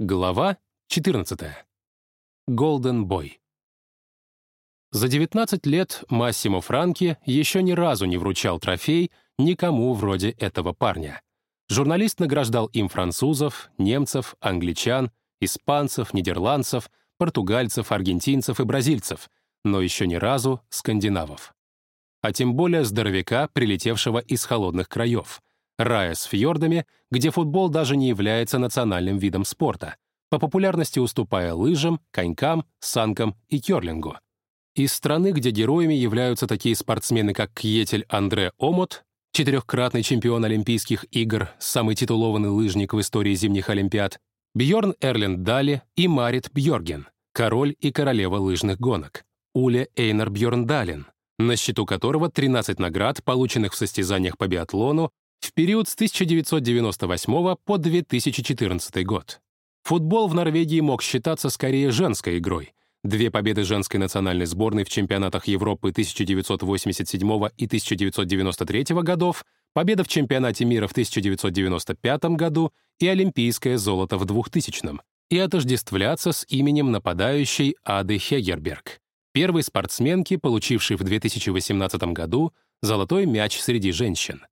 Глава 14. Golden Boy. За 19 лет Массимо Франки еще ни разу не вручал трофей никому вроде этого парня. Журналист награждал им французов, немцев, англичан, испанцев, нидерландцев, португальцев, аргентинцев и бразильцев, но еще ни разу скандинавов. А тем более здоровяка, прилетевшего из холодных краев — рая с фьордами, где футбол даже не является национальным видом спорта, по популярности уступая лыжам, конькам, санкам и керлингу. Из страны, где героями являются такие спортсмены, как Кьетель Андре Омот, четырехкратный чемпион Олимпийских игр, самый титулованный лыжник в истории зимних Олимпиад, Бьорн Эрленд Дали и Марит Бьорген, король и королева лыжных гонок, Уле Эйнар Бьорндален, на счету которого 13 наград, полученных в состязаниях по биатлону, в период с 1998 по 2014 год. Футбол в Норвегии мог считаться скорее женской игрой. Две победы женской национальной сборной в чемпионатах Европы 1987 и 1993 годов, победа в чемпионате мира в 1995 году и олимпийское золото в 2000 и отождествляться с именем нападающей Ады Хегерберг, первой спортсменки, получившей в 2018 году золотой мяч среди женщин.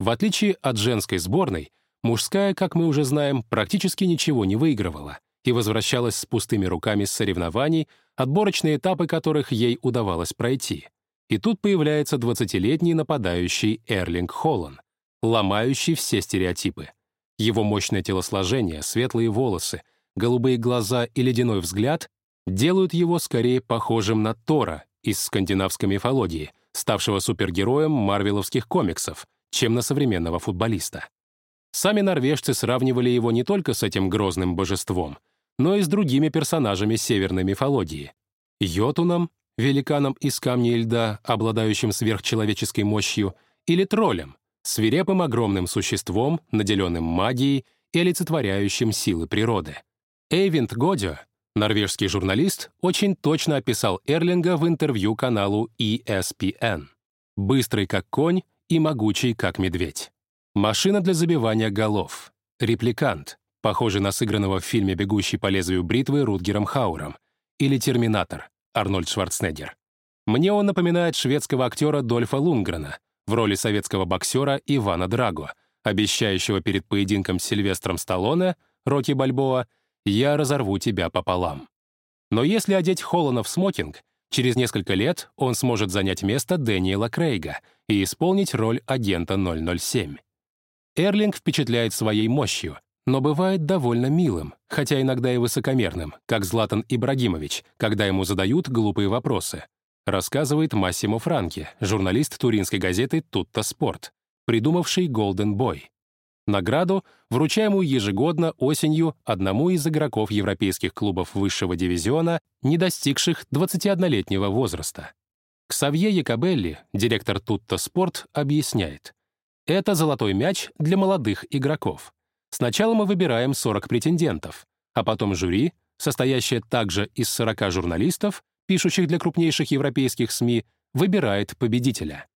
В отличие от женской сборной, мужская, как мы уже знаем, практически ничего не выигрывала и возвращалась с пустыми руками с соревнований, отборочные этапы которых ей удавалось пройти. И тут появляется 20-летний нападающий Эрлинг Холлан, ломающий все стереотипы. Его мощное телосложение, светлые волосы, голубые глаза и ледяной взгляд делают его скорее похожим на Тора из скандинавской мифологии, ставшего супергероем марвеловских комиксов, чем на современного футболиста. Сами норвежцы сравнивали его не только с этим грозным божеством, но и с другими персонажами северной мифологии. Йотуном, великаном из камня и льда, обладающим сверхчеловеческой мощью, или троллем, свирепым огромным существом, наделенным магией и олицетворяющим силы природы. Эйвинд Годио, норвежский журналист, очень точно описал Эрлинга в интервью каналу ESPN. Быстрый как конь, и могучий, как медведь. Машина для забивания голов. Репликант, похожий на сыгранного в фильме «Бегущий по лезвию бритвы» Рутгером Хауром. Или Терминатор, Арнольд Шварценеггер. Мне он напоминает шведского актера Дольфа Лунгрена в роли советского боксера Ивана Драго, обещающего перед поединком с Сильвестром Сталлоне, Рокки Бальбоа, «Я разорву тебя пополам». Но если одеть Холлана в смокинг, Через несколько лет он сможет занять место Дэниела Крейга и исполнить роль агента 007. Эрлинг впечатляет своей мощью, но бывает довольно милым, хотя иногда и высокомерным, как Златан Ибрагимович, когда ему задают глупые вопросы. Рассказывает Массимо Франки, журналист туринской газеты «Тутто Спорт», придумавший «Голден Бой». Награду, вручаемую ежегодно осенью одному из игроков европейских клубов высшего дивизиона, не достигших 21-летнего возраста. Ксавье Якобелли, директор Тутто Спорт, объясняет. Это золотой мяч для молодых игроков. Сначала мы выбираем 40 претендентов, а потом жюри, состоящее также из 40 журналистов, пишущих для крупнейших европейских СМИ, выбирает победителя.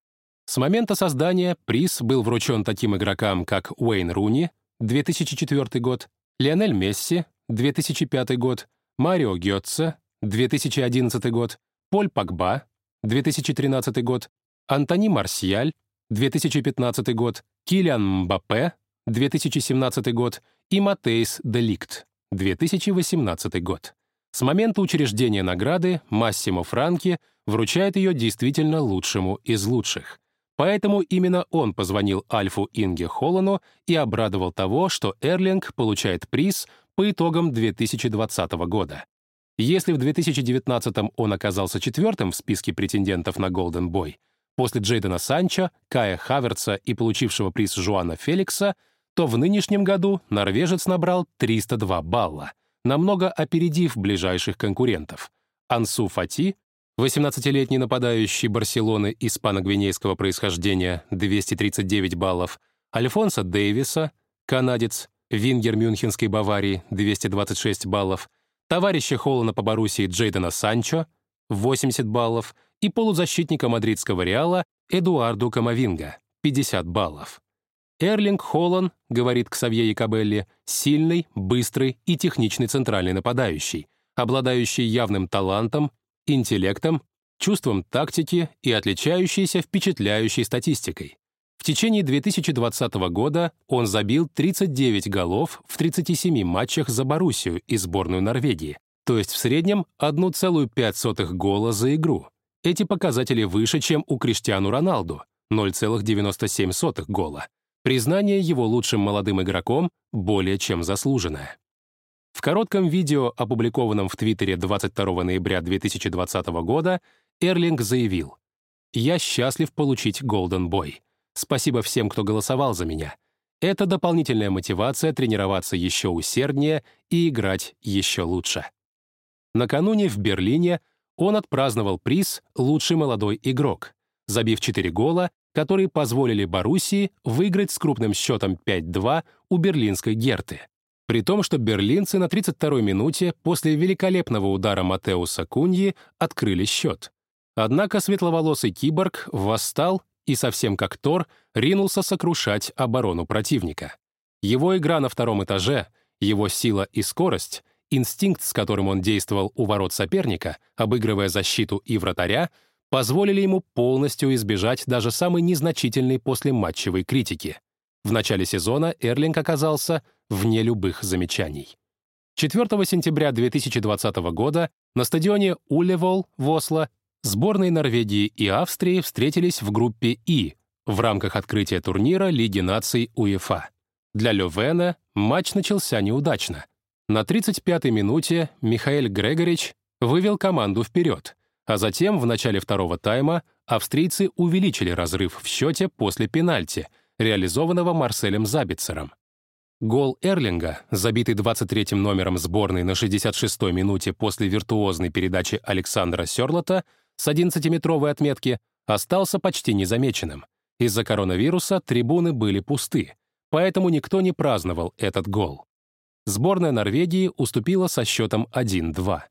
С момента создания приз был вручен таким игрокам, как Уэйн Руни, 2004 год, Лионель Месси, 2005 год, Марио Гетце, 2011 год, Поль Пакба, 2013 год, Антони Марсиаль, 2015 год, Килиан Мбаппе, 2017 год и Матейс Деликт, 2018 год. С момента учреждения награды Массимо Франки вручает ее действительно лучшему из лучших — Поэтому именно он позвонил Альфу Инге Холлану и обрадовал того, что Эрлинг получает приз по итогам 2020 года. Если в 2019 он оказался четвертым в списке претендентов на Голден Бой, после Джейдена Санчо, Кая Хаверца и получившего приз Жуана Феликса, то в нынешнем году норвежец набрал 302 балла, намного опередив ближайших конкурентов. Ансу Фати 18-летний нападающий Барселоны испано-гвинейского происхождения 239 баллов, Альфонсо Дэвиса, канадец, вингер Мюнхенской Баварии 226 баллов, товарища Холлана по Боруссии Джейдена Санчо 80 баллов и полузащитника мадридского Реала Эдуарду Камовинга 50 баллов. Эрлинг Холлан, говорит Ксавье Якобелли, сильный, быстрый и техничный центральный нападающий, обладающий явным талантом, интеллектом, чувством тактики и отличающийся впечатляющей статистикой. В течение 2020 года он забил 39 голов в 37 матчах за Боруссию и сборную Норвегии, то есть в среднем 1,5 гола за игру. Эти показатели выше, чем у Криштиану Роналду — 0,97 гола. Признание его лучшим молодым игроком более чем заслуженное. В коротком видео, опубликованном в Твиттере 22 ноября 2020 года, Эрлинг заявил «Я счастлив получить Golden Boy. Спасибо всем, кто голосовал за меня. Это дополнительная мотивация тренироваться еще усерднее и играть еще лучше». Накануне в Берлине он отпраздновал приз «Лучший молодой игрок», забив 4 гола которые позволили Боруссии выиграть с крупным счетом 5-2 у берлинской Герты. При том, что берлинцы на 32-й минуте после великолепного удара Матеуса Куньи открыли счет. Однако светловолосый киборг восстал и, совсем как Тор, ринулся сокрушать оборону противника. Его игра на втором этаже, его сила и скорость, инстинкт, с которым он действовал у ворот соперника, обыгрывая защиту и вратаря — позволили ему полностью избежать даже самой незначительной послематчевой критики. В начале сезона Эрлинг оказался вне любых замечаний. 4 сентября 2020 года на стадионе Улевол в Осло сборные Норвегии и Австрии встретились в группе И в рамках открытия турнира Лиги наций УЕФА. Для Лёвена матч начался неудачно. На 35-й минуте Михаэль Грегорич вывел команду вперед, а затем, в начале второго тайма, австрийцы увеличили разрыв в счете после пенальти, реализованного Марселем Забицером. Гол Эрлинга, забитый 23-м номером сборной на 66-й минуте после виртуозной передачи Александра Сёрлота с 11-метровой отметки, остался почти незамеченным. Из-за коронавируса трибуны были пусты, поэтому никто не праздновал этот гол. Сборная Норвегии уступила со счетом 1-2.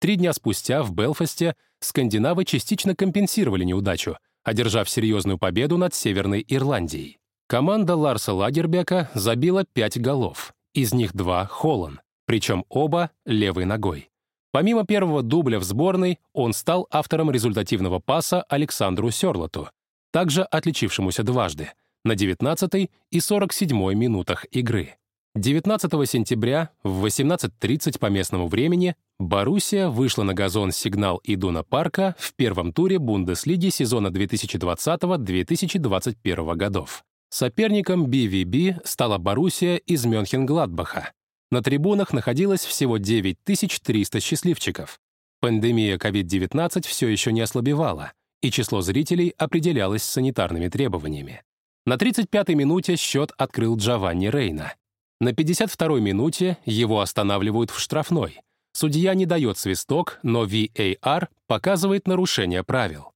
Три дня спустя в Белфасте скандинавы частично компенсировали неудачу, одержав серьезную победу над Северной Ирландией. Команда Ларса Лагербека забила пять голов, из них два — Холлан, причем оба левой ногой. Помимо первого дубля в сборной, он стал автором результативного паса Александру Сёрлоту, также отличившемуся дважды, на 19 и 47-й минутах игры. 19 сентября в 18.30 по местному времени Боруссия вышла на газон «Сигнал Идуна Парка» в первом туре Бундеслиги сезона 2020-2021 годов. Соперником BVB стала Боруссия из Мюнхен-Гладбаха. На трибунах находилось всего 9300 счастливчиков. Пандемия COVID-19 все еще не ослабевала, и число зрителей определялось санитарными требованиями. На 35-й минуте счет открыл Джованни Рейна — на 52-й минуте его останавливают в штрафной. Судья не дает свисток, но VAR показывает нарушение правил.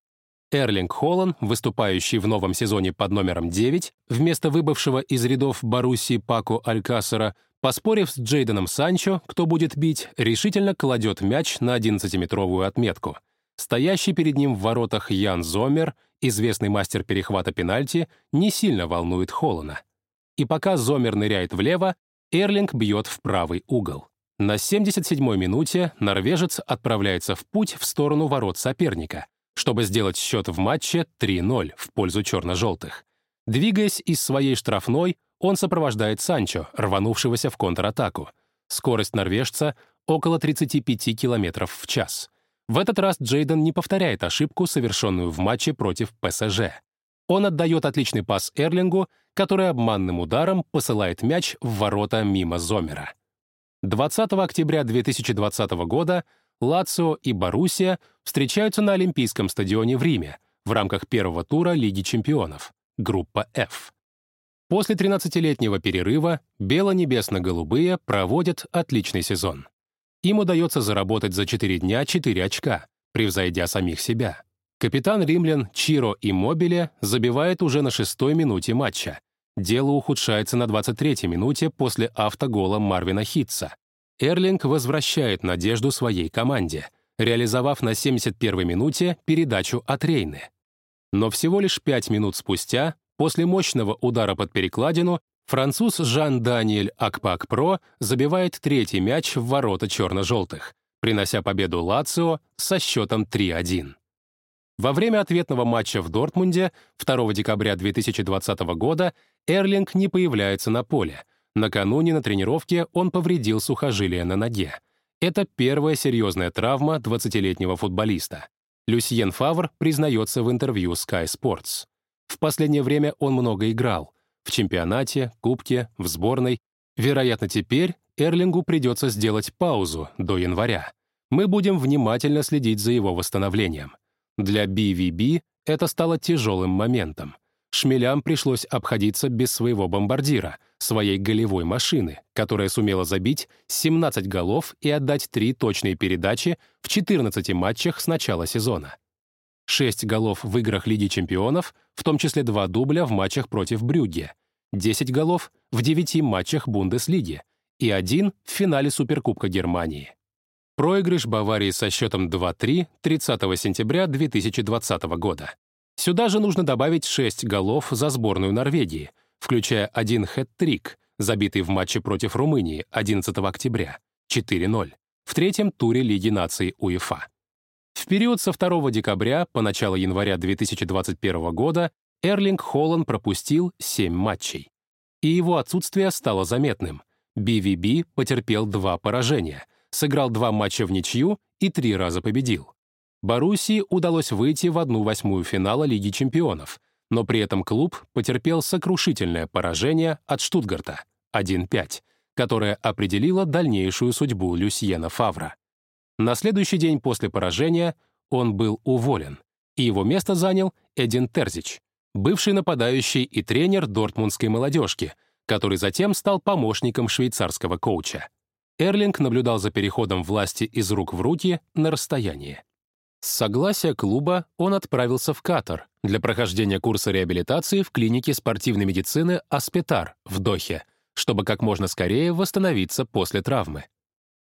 Эрлинг Холлан, выступающий в новом сезоне под номером 9, вместо выбывшего из рядов Боруссии Пако Алькасера, поспорив с Джейденом Санчо, кто будет бить, решительно кладет мяч на 11-метровую отметку. Стоящий перед ним в воротах Ян Зомер, известный мастер перехвата пенальти, не сильно волнует Холлана и пока Зомер ныряет влево, Эрлинг бьет в правый угол. На 77-й минуте норвежец отправляется в путь в сторону ворот соперника, чтобы сделать счет в матче 3-0 в пользу черно-желтых. Двигаясь из своей штрафной, он сопровождает Санчо, рванувшегося в контратаку. Скорость норвежца — около 35 км в час. В этот раз Джейден не повторяет ошибку, совершенную в матче против ПСЖ. Он отдает отличный пас Эрлингу, который обманным ударом посылает мяч в ворота мимо Зомера. 20 октября 2020 года Лацио и Боруссия встречаются на Олимпийском стадионе в Риме в рамках первого тура Лиги чемпионов, группа F. После 13-летнего перерыва бело-небесно-голубые проводят отличный сезон. Им удается заработать за 4 дня 4 очка, превзойдя самих себя. Капитан римлян Чиро Иммобиле забивает уже на шестой минуте матча. Дело ухудшается на 23-й минуте после автогола Марвина Хитца. Эрлинг возвращает надежду своей команде, реализовав на 71-й минуте передачу от Рейны. Но всего лишь 5 минут спустя после мощного удара под перекладину француз Жан-Даниэль Акпак-Про забивает третий мяч в ворота черно-желтых, принося победу Лацио со счетом 3-1. Во время ответного матча в Дортмунде 2 декабря 2020 года Эрлинг не появляется на поле. Накануне на тренировке он повредил сухожилие на ноге. Это первая серьезная травма 20-летнего футболиста. Люсьен Фавр признается в интервью Sky Sports. В последнее время он много играл. В чемпионате, кубке, в сборной. Вероятно, теперь Эрлингу придется сделать паузу до января. Мы будем внимательно следить за его восстановлением. Для BVB это стало тяжелым моментом. Шмелям пришлось обходиться без своего бомбардира, своей голевой машины, которая сумела забить 17 голов и отдать три точные передачи в 14 матчах с начала сезона. 6 голов в играх Лиги чемпионов, в том числе два дубля в матчах против Брюгге, 10 голов в 9 матчах Бундеслиги и один в финале Суперкубка Германии. Проигрыш Баварии со счетом 2-3 30 сентября 2020 года. Сюда же нужно добавить 6 голов за сборную Норвегии, включая один хэт-трик, забитый в матче против Румынии 11 октября, 4-0, в третьем туре Лиги наций УЕФА. В период со 2 декабря по начало января 2021 года Эрлинг Холланд пропустил 7 матчей. И его отсутствие стало заметным. BVB потерпел два поражения — сыграл два матча в ничью и три раза победил. Боруссии удалось выйти в одну восьмую финала Лиги чемпионов, но при этом клуб потерпел сокрушительное поражение от Штутгарта 1-5, которое определило дальнейшую судьбу Люсьена Фавра. На следующий день после поражения он был уволен, и его место занял Эдин Терзич, бывший нападающий и тренер дортмундской молодежки, который затем стал помощником швейцарского коуча. Эрлинг наблюдал за переходом власти из рук в руки на расстоянии. С согласия клуба он отправился в Катар для прохождения курса реабилитации в клинике спортивной медицины «Аспетар» в Дохе, чтобы как можно скорее восстановиться после травмы.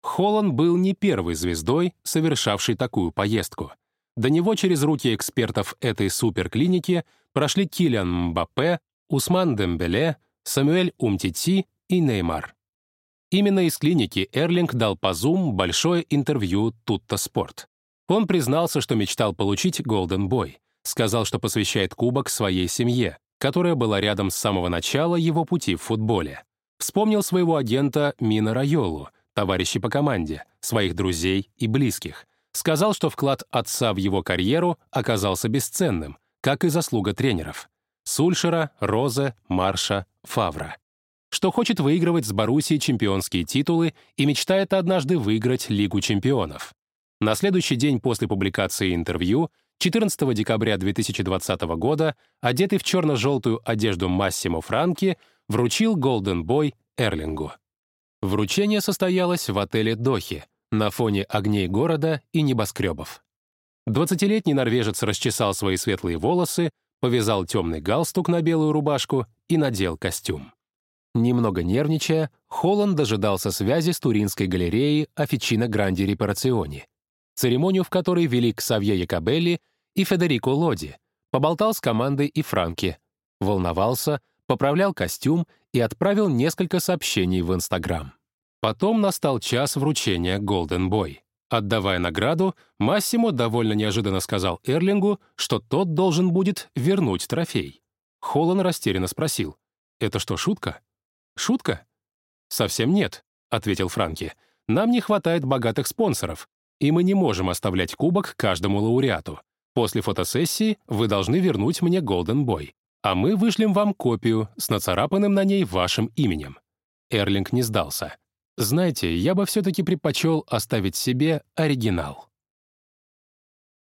Холланд был не первой звездой, совершавшей такую поездку. До него через руки экспертов этой суперклиники прошли Килиан Мбаппе, Усман Дембеле, Самуэль Умтити и Неймар. Именно из клиники Эрлинг дал по Zoom большое интервью «Тутто Спорт». Он признался, что мечтал получить Golden Boy, сказал, что посвящает кубок своей семье, которая была рядом с самого начала его пути в футболе. Вспомнил своего агента Мина Райолу, товарищей по команде, своих друзей и близких. Сказал, что вклад отца в его карьеру оказался бесценным, как и заслуга тренеров. Сульшера, Розе, Марша, Фавра что хочет выигрывать с Боруссией чемпионские титулы и мечтает однажды выиграть Лигу чемпионов. На следующий день после публикации интервью, 14 декабря 2020 года, одетый в черно-желтую одежду Массимо Франки, вручил Golden Boy Эрлингу. Вручение состоялось в отеле «Дохи» на фоне огней города и небоскребов. 20-летний норвежец расчесал свои светлые волосы, повязал темный галстук на белую рубашку и надел костюм. Немного нервничая, Холланд дожидался связи с Туринской галереей Офичино Гранди Репарациони, церемонию в которой вели Ксавье Якобелли и Федерико Лоди, поболтал с командой и Франки, волновался, поправлял костюм и отправил несколько сообщений в Инстаграм. Потом настал час вручения Golden Boy. Отдавая награду, Массимо довольно неожиданно сказал Эрлингу, что тот должен будет вернуть трофей. Холлан растерянно спросил, «Это что, шутка?» Шутка? Совсем нет, ответил Франки. Нам не хватает богатых спонсоров, и мы не можем оставлять кубок каждому лауреату. После фотосессии вы должны вернуть мне Golden Boy, а мы вышлем вам копию с нацарапанным на ней вашим именем. Эрлинг не сдался. Знаете, я бы все-таки предпочел оставить себе оригинал.